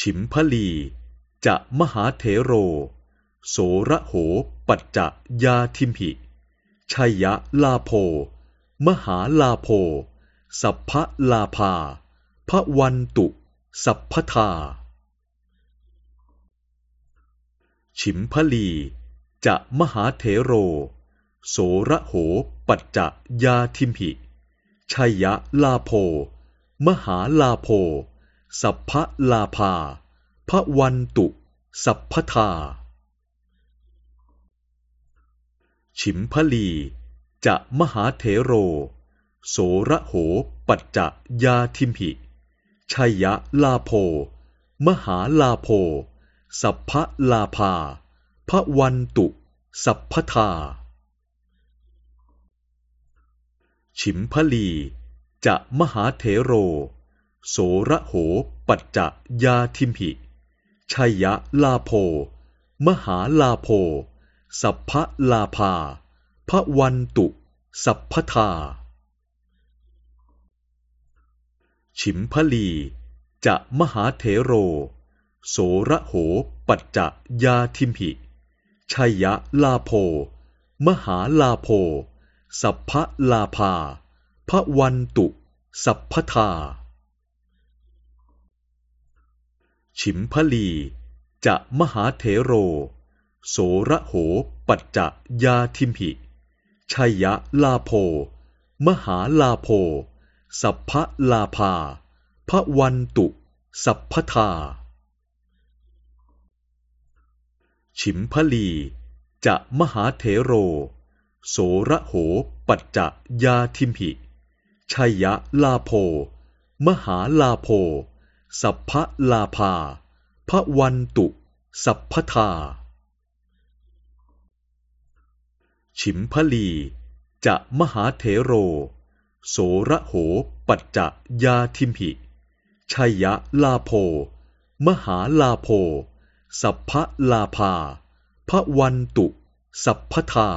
ฉิมพลี จะมหาเถโร โสระโหปัจจะยาทิมหิ ชัยยะลาโพ มหาลาโพ สัพพะลาภาพระวันตุ สัพพทา ฉิมพลี จะมหาเถโร โสระโหปัจจะยาทิมหิ ชัยยะลาโพ มหาลาโพ สัพพลาภาพระวันตุ สัพพทา ฉิมพลี จะมหาเถโร โสระโหปัจจะยาทิมหิ ชัยยะลาโพ มหาลาโพ สัพพลาภาพระวันตุ สัพพทา ฉิมพลี จะมหาเถโร โสระโห ปัจจะยาทิมหิ ชัยยะลาโพ มหาลาโพ สัพพะลาภาพระวันตุ สัพพทา ฉิมพลี จะมหาเถโร โสระโห ปัจจะยาทิมหิ ชัยยะลาโพ มหาลาโพ สัพพะลาภาพระวันตุ สัพพทา ฉิมพลี จะมหาเถโร โสระโหปัจจะยาทิมหิ ชัยยะลาโพ มหาลาโพ สัพพะลาภาพระวันตุ สัพพทา ฉิมพลี จะมหาเถโร โสระโหปัจจะยาทิมหิ ชัยยะลาโพ มหาลาโพ สัพพลาภาพระวันตุ สัพพทา ฉิมพลี จะมหาเถโร โสระโหปัจจะยาทิมหิ ชัยยะลาโพ มหาลาโพ สัพพลาภาพระวันตุ สัพพทา